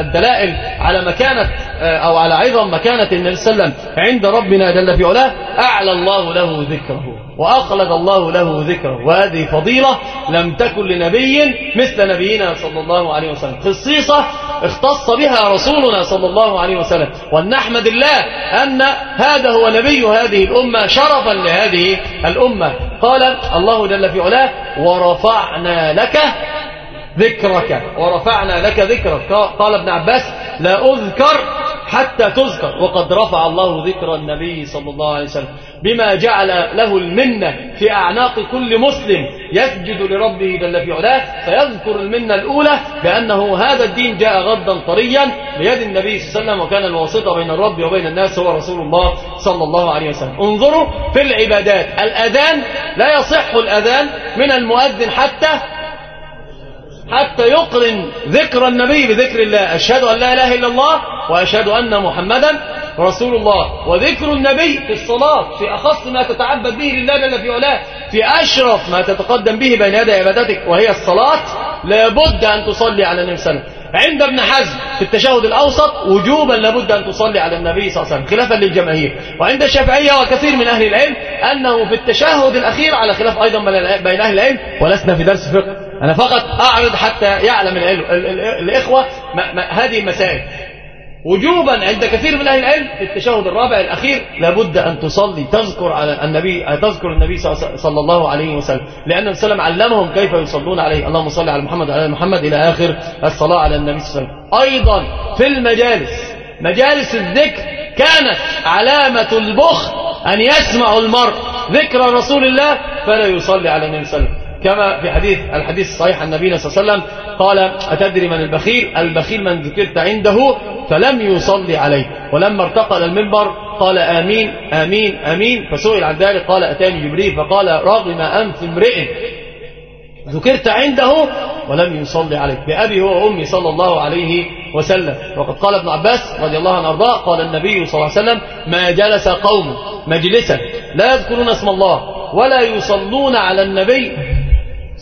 الدلائل على مكانة أو على عظم مكانة النبي صلى الله عليه وسلم عند ربنا جل في علاه. أعلى الله له ذكره وأخلد الله له ذكره. وهذه فضيلة لم تكن لنبي مثل نبينا صلى الله عليه وسلم. خصيصة اختص بها رسولنا صلى الله عليه وسلم. ولنحمد الله أن هذا هو نبي هذه الأمة شرفا لهذه الأمة. قال الله جل في علاه ورفعنا لك ذكرك ورفعنا لك ذكرك. قال ابن عباس لا أذكر حتى تذكر. وقد رفع الله ذكر النبي صلى الله عليه وسلم بما جعل له المنة في أعناق كل مسلم يسجد لربه جل في علاه فيذكر المنة الأولى بأنه هذا الدين جاء غدا طريا بيد النبي صلى الله عليه وسلم وكان الواسطة بين الرب وبين الناس هو رسول الله صلى الله عليه وسلم. انظروا في العبادات. الأذان لا يصح الأذان من المؤذن حتى حتى يقرن ذكر النبي بذكر الله. أشهد أن لا إله إلا الله وأشهد أن محمدا رسول الله. وذكر النبي في الصلاة في أخص ما تتعبد به لله جل في علاه في أشرف ما تتقدم به بين يدي عبادتك وهي الصلاة لابد أن تصلي على النبي صلى عند ابن حزم في التشهد الأوسط وجوبا لابد أن تصلي على النبي صلى الله عليه وسلم خلافا للجماهير. وعند الشافعية وكثير من أهل العلم أنه في التشهد الأخير على خلاف أيضا بين أهل العلم ولسنا في درس فقه. أنا فقط أعرض حتى يعلم الإخوة هذه المسائل. وجوبا عند كثير من أهل العلم في التشهد الرابع الأخير لابد أن تصلي تذكر على النبي تذكر النبي صلى الله عليه وسلم. لأن سلم علمهم كيف يصلون عليه. اللهم صل على محمد وعلى محمد إلى آخر الصلاة على النبي صلى الله عليه وسلم. أيضا في المجالس. مجالس الذكر كانت علامة البخل أن يسمع المرء ذكر رسول الله فلا يصلي على النبي صلى الله عليه وسلم. كما في حديث الحديث الصحيح عن نبينا صلى الله عليه وسلم قال أتدري من البخيل؟ البخيل من ذكرت عنده فلم يصلي عليه. ولما ارتقى للمنبر قال آمين آمين آمين. فسئل عن ذلك قال أتاني جبريل؟ فقال رغم أنف امرئ ذكرت عنده ولم يصلي عليك بأبي هو وأمي صلى الله عليه وسلم. وقد قال ابن عباس رضي الله عنه أرضاه قال النبي صلى الله عليه وسلم ما جلس قوم مجلسا لا يذكرون اسم الله ولا يصلون على النبي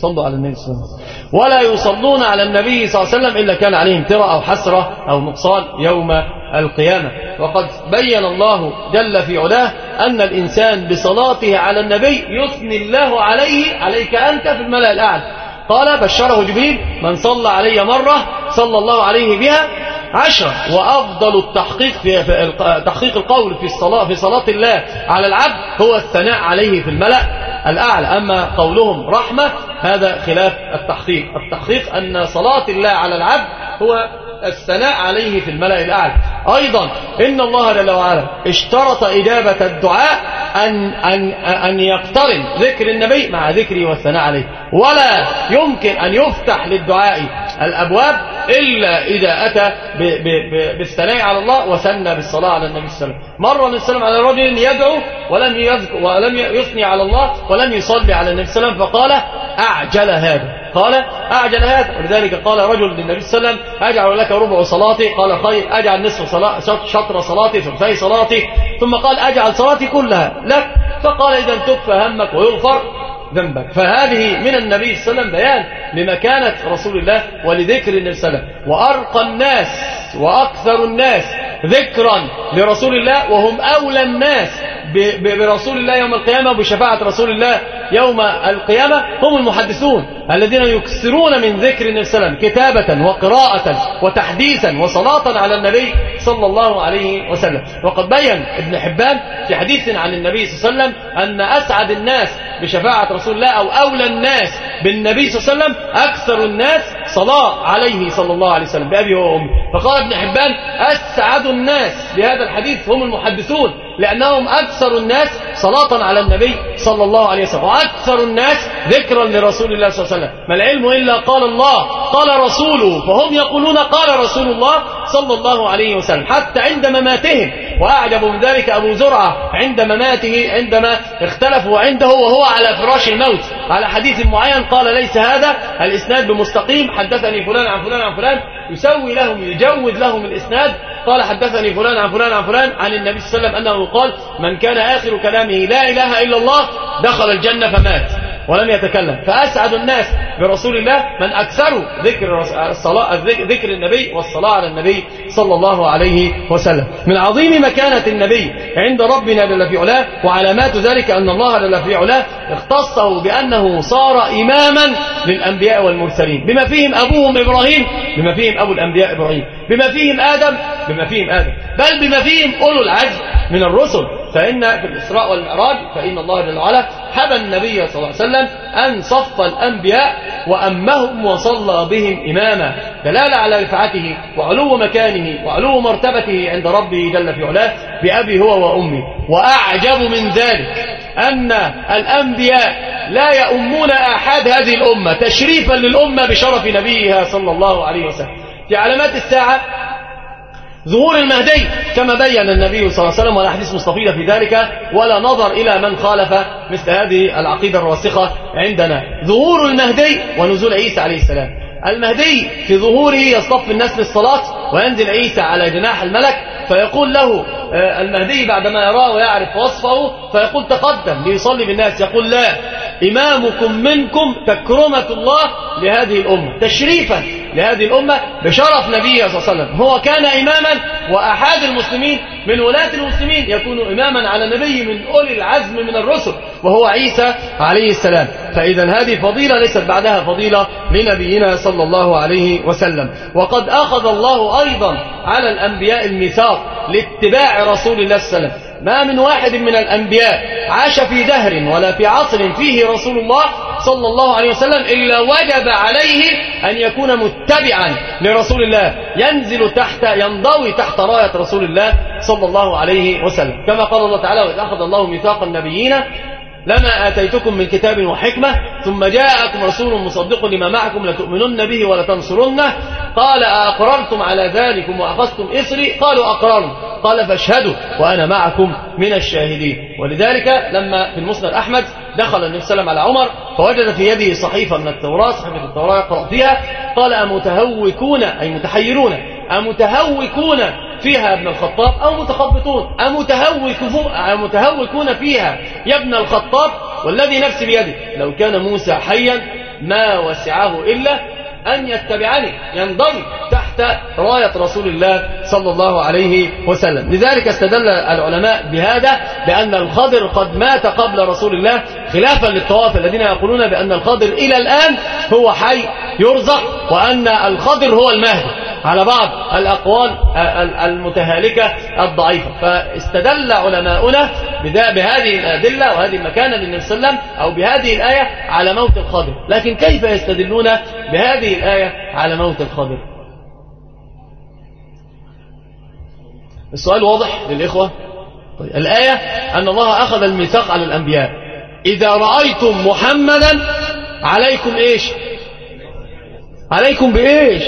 صلوا على النبي صلى الله عليه وسلم. ولا يصلون على النبي صلى الله عليه وسلم إلا كان عليهم ترى أو حسرة أو نقصان يوم القيامة. وقد بين الله جل في علاه أن الإنسان بصلاته على النبي يثني الله عليه عليك أنت في الملأ الأعلى. قال بشره جبريل من صلى علي مرة صلى الله عليه بها عشرة. وأفضل التحقيق في تحقيق القول في الصلاة في صلاة الله على العبد هو الثناء عليه في الملأ الأعلى. أما قولهم رحمة هذا خلاف التحقيق. التحقيق أن صلاة الله على العبد هو الثناء عليه في الملأ الأعلى. أيضا إن الله جل وعلا اشترط إجابة الدعاء أن, أن, أن يقترن ذكر النبي مع ذكره والثناء عليه. ولا يمكن أن يفتح للدعاء الأبواب إلا إذا أتى بالثناء على الله وثنى بالصلاة على النبي صلى الله عليه وسلم. مر النبي صلى الله عليه وسلم على رجل يدعو ولم يذكر ولم يثني على الله ولم يصلي على النبي صلى الله عليه وسلم فقال أعجل هذا. قال أعجل هذا. ولذلك قال رجل للنبي صلى الله عليه وسلم أجعل لك ربع صلاتي قال خير أجعل نصف صلاة شطر صلاتي ثلثي صلاتي. ثم قال أجعل صلاتي كلها لك. فقال إذا تكفى همك ويغفر. ذنبك. فهذه من النبي صلى الله عليه وسلم بيان لمكانة رسول الله ولذكر النبي صلى الله عليه وسلم. وأرقى الناس وأكثر الناس ذكرا لرسول الله وهم أولى الناس برسول الله يوم القيامة وبشفاعة رسول الله يوم القيامة هم المحدثون الذين يكثرون من ذكر النبي صلى الله عليه وسلم كتابة وقراءة وتحديثا وصلاة على النبي صلى الله عليه وسلم. وقد بين ابن حبان في حديث عن النبي صلى الله عليه وسلم أن أسعد الناس بشفاعة رسول الله أو أولى الناس بالنبي صلى الله عليه وسلم أكثر الناس صلاة عليه صلى الله عليه وسلم. بأبي وأمي. فقال ابن حبان أسعد الناس بهذا الحديث. هم المحدثون. لأنهم أكثر الناس صلاة على النبي صلى الله عليه وسلم. وأكثر الناس ذكرا لرسول الله صلى الله عليه وسلم. ما العلم إلا قال الله. قال رسوله. فهم يقولون قال رسول الله. صلى الله عليه وسلم حتى عند مماتهم وأعجب من ذلك أبو زرعة عند مماته عندما اختلفوا عنده وهو على فراش الموت على حديث معين قال ليس هذا الإسناد بمستقيم حدثني فلان عن فلان عن فلان يسوي لهم يجود لهم الإسناد قال حدثني فلان عن فلان عن فلان عن النبي صلى الله عليه وسلم أنه قال من كان آخر كلامه لا إله إلا الله دخل الجنة فمات ولم يتكلم. فأسعد الناس برسول الله من أكثروا ذكر, الصلاة ذكر النبي والصلاة على النبي صلى الله عليه وسلم. من عظيم مكانة النبي عند ربنا للفي علاه وعلامات ذلك أن الله للفي علاه اختصه بأنه صار إماما للأنبياء والمرسلين. بما فيهم أبوهم إبراهيم بما فيهم أبو الأنبياء إبراهيم. بما فيهم آدم بما فيهم آدم. بل بما فيهم أولو العجل من الرسل. فإن في الإسراء والمعراج فإن الله جل وعلا حبى النبي صلى الله عليه وسلم أن صف الأنبياء وأمهم وصلى بهم إماما دلالة على رفعته وعلو مكانه وعلو مرتبته عند ربه جل في علاه بأبي هو وأمي. وأعجب من ذلك أن الأنبياء لا يؤمون أحد هذه الأمة تشريفا للأمة بشرف نبيها صلى الله عليه وسلم. في علامات الساعة ظهور المهدي كما بين النبي صلى الله عليه وسلم والأحاديث مستفيدة في ذلك ولا نظر إلى من خالف مثل هذه العقيدة الراسخة عندنا. ظهور المهدي ونزول عيسى عليه السلام. المهدي في ظهوره يصطف الناس للصلاة وينزل عيسى على جناح الملك فيقول له آه، المهدي بعدما يراه ويعرف وصفه فيقول تقدم ليصلي بالناس. يقول لا إمامكم منكم تكرمة الله لهذه الأمة. تشريفا لهذه الأمة بشرف نبيه صلى الله عليه وسلم. هو كان إماما وأحد المسلمين من ولاة المسلمين يكون إماما على نبي من أولي العزم من الرسل وهو عيسى عليه السلام. فإذا هذه فضيلة ليست بعدها فضيلة لنبينا صلى الله عليه وسلم. وقد أخذ الله أيضا على الأنبياء الميثاق لاتباع رسول الله صلى الله عليه وسلم. ما من واحد من الأنبياء عاش في دهر ولا في عصر فيه رسول الله صلى الله عليه وسلم إلا وجب عليه أن يكون متبعا لرسول الله. ينزل تحت ينضوي تحت راية رسول الله صلى الله عليه وسلم. كما قال الله تعالى وإذ أخذ الله ميثاق النبيين لما آتيتكم من كتاب وحكمة ثم جاءكم رسول مصدق لما معكم لتؤمنن به ولتنصرنه. قال أقررتم على ذلكم وأخذتم إسري قالوا أقررنا. قال فاشهدوا وأنا معكم من الشاهدين. ولذلك لما في المسند أحمد دخل النبي صلى الله عليه وسلم على عمر فوجد في يده صحيفة من التوراة صحيفة التوراة يقرأ فيها قال أمتهوكون؟ أي متحيرون. أمتهوكون فيها ابن الخطاب؟ أو متخبطون. أمتهوكون فيها يا ابن الخطاب؟ والذي نفسي بيده لو كان موسى حيا ما وسعه إلا أن يتبعني ينضم حتى راية رسول الله صلى الله عليه وسلم. لذلك استدل العلماء بهذا بأن الخضر قد مات قبل رسول الله خلافا للطواف الذين يقولون بأن الخضر إلى الآن هو حي يرزق وأن الخضر هو المهدي على بعض الأقوال المتهالكة الضعيفة. فاستدل علماؤنا بهذه الأدلة وهذه المكانة للنبي صلى الله عليه وسلم أو بهذه الآية على موت الخضر. لكن كيف يستدلون بهذه الآية على موت الخضر؟ السؤال واضح للإخوة؟ طيب الآية أن الله أخذ الميثاق على الأنبياء. إذا رأيتم محمدا عليكم إيش؟ عليكم بإيش؟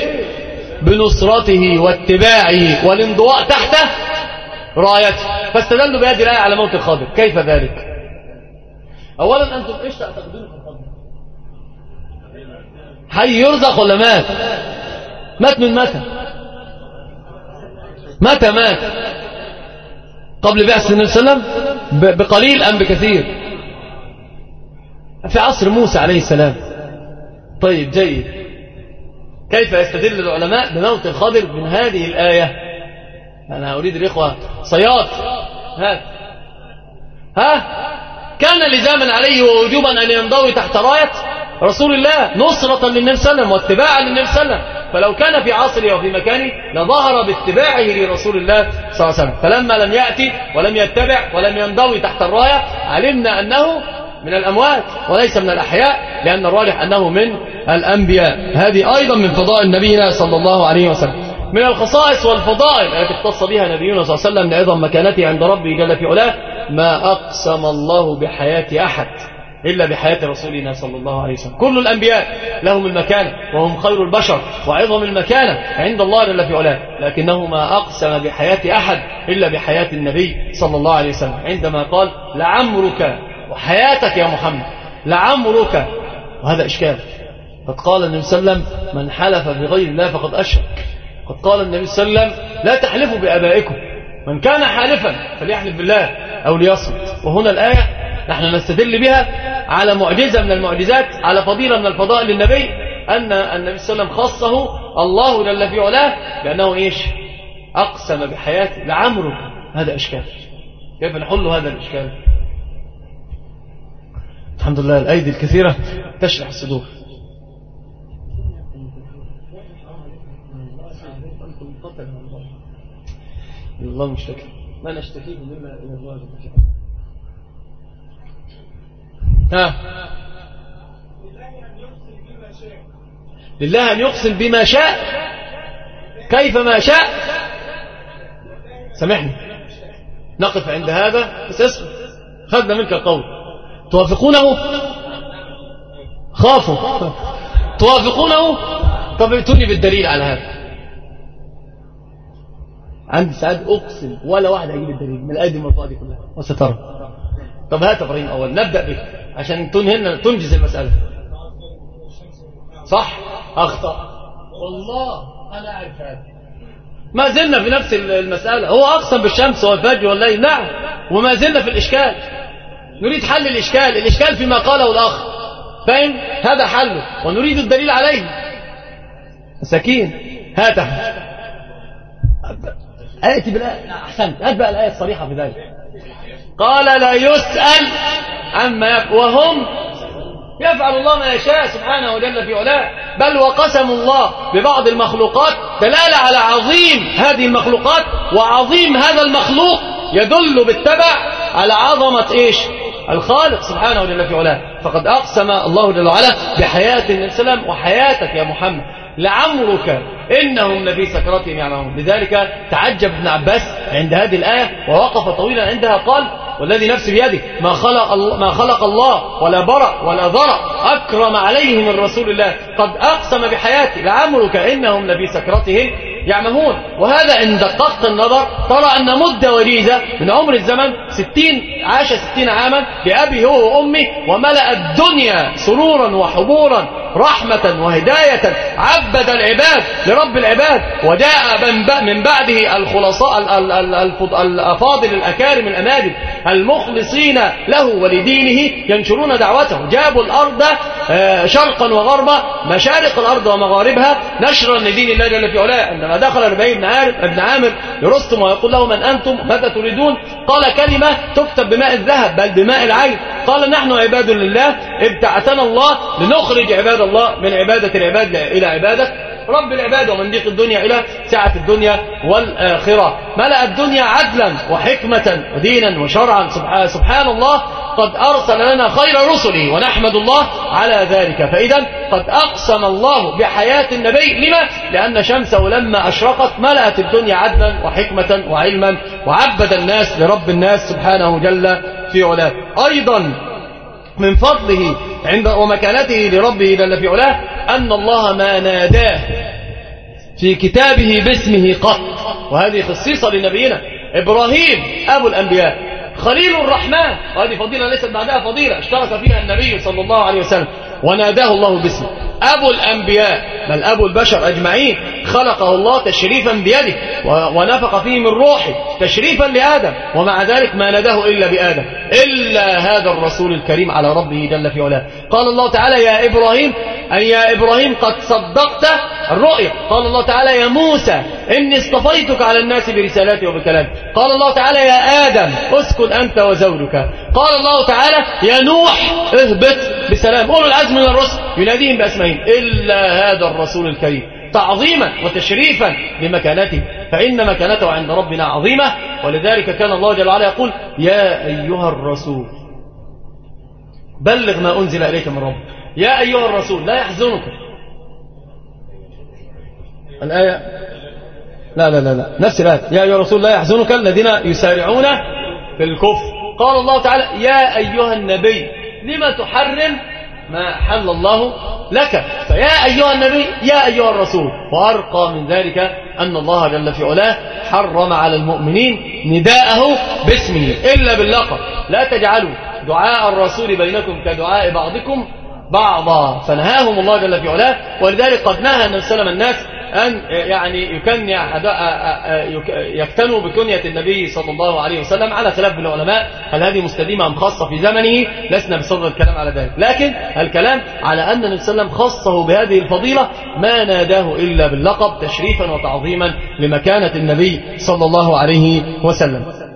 بنصرته واتباعه والانضواء تحته رايته. فاستدلوا بهذه الآية على موت الخاضر. كيف ذلك؟ أولا أنتم إيش تعتقدون في حي يرزق ولا مات؟ مات من متى؟ متى مات قبل بعث النبي صلى الله عليه وسلم بقليل أم بكثير. في عصر موسى عليه السلام. طيب جيد. كيف يستدل العلماء بموت الخضر من هذه الآية؟ أنا أريد الإخوة صياد. هات ها؟ كان لزاما عليه ووجوبا أن ينضوي تحت راية رسول الله نصرة للنبي صلى الله عليه وسلم واتباعا للنبي صلى الله عليه وسلم. فلو كان في عصره وفي مكانه لظهر باتباعه لرسول الله صلى الله عليه وسلم. فلما لم يأتي ولم يتبع ولم ينضوي تحت الراية علمنا أنه من الأموات وليس من الأحياء لأن الراجح أنه من الأنبياء. هذه أيضا من فضائل نبينا صلى الله عليه وسلم. من الخصائص والفضائل التي اختص بها نبينا صلى الله عليه وسلم لعظم مكانته عند ربه جل في علاه ما أقسم الله بحياة أحد. إلا بحياة رسولنا صلى الله عليه وسلم. كل الأنبياء لهم المكانة وهم خير البشر وعظم المكانة عند الله جل في علاه. لكنه ما أقسم بحياة أحد إلا بحياة النبي صلى الله عليه وسلم. عندما قال لعمرك وحياتك يا محمد لعمرك وهذا إشكال. قد قال النبي صلى الله عليه وسلم من حلف بغير الله فقد أشرك. قد قال النبي صلى الله عليه وسلم لا تحلفوا بأبائكم. من كان حالفا فليحلف بالله أو ليصمت. وهنا الآية نحن نستدل بها على معجزة من المعجزات على فضيلة من الفضائل للنبي أن النبي صلى الله عليه وسلم خصه الله جل في علاه بأنه إيش؟ أقسم بحياته لعمره هذا إشكال. كيف نحل هذا الإشكال؟ الحمد لله الأيدي الكثيرة تشرح الصدور. الله مشتكي. ما نشتكيه مما الله ها. لله أن يقسم بما شاء. كيفما شاء. سامحني. نقف عند هذا. بس اسم خذنا منك القول. توافقونه؟ خافوا. توافقونه؟ طب ائتوني بالدليل على هذا. عندي سعد أقسم ولا واحد هيجيب الدليل من الأيدي المرفوعة دي كلها وسترى. طب هات إبراهيم أول. نبدأ به عشان تنهل تنجز المسألة صح؟ أخطأ. والله أنا أعرف ما زلنا في نفس المسألة. هو أقسم بالشمس والفجر والليل. نعم. وما زلنا في الإشكال. نريد حل الإشكال. الإشكال فيما قاله الأخ. فاهم هذا حله. ونريد الدليل عليه. مساكين بالآية. أحسنت. هات بقى الآية الصريحة في ذلك. قال لا يسأل عما وهم يفعل الله ما يشاء سبحانه وجل في علاه. بل وقسم الله ببعض المخلوقات دلالة على عظيم هذه المخلوقات وعظيم هذا المخلوق يدل بالتبع على عظمة إيش؟ الخالق سبحانه وجل في علاه. فقد أقسم الله جل وعلا بحياة الإسلام وحياتك يا محمد. لعمرك إنهم لفي سكراتهم يعمهون لذلك تعجب ابن عباس عند هذه الآية ووقف طويلا عندها قال والذي نفسي بيده ما خلق ما خلق الله ولا برأ ولا ضرأ أكرم عليه من رسول الله. قد أقسم بحياتي لعمرك إنهم لفي سكرتهم يعمهون. وهذا إن دققت النظر ترى أن مدة وليدة من عمر الزمن ستين عاش ستين عاما بأبي هو وأمي وملأ الدنيا سرورا وحبورا رحمة وهداية عبد العباد رب العباد وجاء من بعده الخلصاء الأفاضل الأكارم الاناجب المخلصين له ولدينه ينشرون دعوته. جابوا الأرض آه، شرقا وغربا مشارق الأرض ومغاربها نشرا لدين الله جل في علاه. عندما دخل ربيع بن ابن عامر لرستم ويقول له من أنتم؟ ماذا تريدون؟ قال كلمة تكتب بماء الذهب بل بماء العين. قال نحن عباد لله ابتعثنا الله لنخرج عباد الله من عبادة العباد إلى عبادة رب العباد ومن الدنيا إلى سعة الدنيا والآخرة. ملأ الدنيا عدلا وحكمة ودينا وشرعا. سبحان الله قد أرسل لنا خير رسله ونحمد الله على ذلك. فإذا قد أقسم الله بحياة النبي لما؟ لأن شمسه لما أشرقت ملأت الدنيا عدلا وحكمة وعلما وعبد الناس لرب الناس سبحانه جل في علاه. أيضا من فضله عند ومكانته لربه جل في علاه أن الله ما ناداه في كتابه باسمه قط. وهذه خصيصة لنبينا إبراهيم أبو الأنبياء. خليل الرحمن. وهذه فضيلة ليست بعدها فضيلة اشترك فيها النبي صلى الله عليه وسلم. وناداه الله باسمه. أبو الأنبياء بل أبو البشر أجمعين خلقه الله تشريفا بيده ونفق فيه من روحه تشريفا لآدم ومع ذلك ما ناداه إلا بآدم. إلا هذا الرسول الكريم على ربه جل في علاه. قال الله تعالى يا إبراهيم أي يا إبراهيم قد صدقت الرؤيا. قال الله تعالى يا موسى إني اصطفيتك على الناس برسالاتي وبكلامي قال الله تعالى يا آدم اسكن أنت وزوجك. قال الله تعالى يا نوح اهبط بسلام. أولو العزم من الرسل يناديهم بأسمائهم إلا هذا الرسول الكريم. تعظيما وتشريفا لمكانته فإن مكانته عند ربنا عظيمة. ولذلك كان الله جل وعلا يقول يا أيها الرسول بلغ ما أنزل إليك من رب. يا أيها الرسول لا يحزنك. الآية؟ لا لا لا, لا. نفس الآية. يا أيها الرسول لا يحزنك الذين يسارعون في الكفر. قال الله تعالى يا أيها النبي لما تحرم ما حل الله لك؟ فيا أيها النبي يا أيها الرسول وأرقى من ذلك أن الله جل في علاه حرم على المؤمنين نداءه باسمه إلا باللقب. لا تجعلوا دعاء الرسول بينكم كدعاء بعضكم بعضا. فنهاهم الله جل في علاه ولذلك قد نهى النبي صلى الله عليه وسلم الناس أن يعني يكني يكتنوا بكنية النبي صلى الله عليه وسلم على خلاف من العلماء هل هذه مستديمة أم خاصة في زمنه؟ لسنا بصدد الكلام على ذلك. لكن الكلام على أن النبي صلى الله عليه وسلم خصه بهذه الفضيلة ما ناداه إلا باللقب تشريفا وتعظيما لمكانة النبي صلى الله عليه وسلم.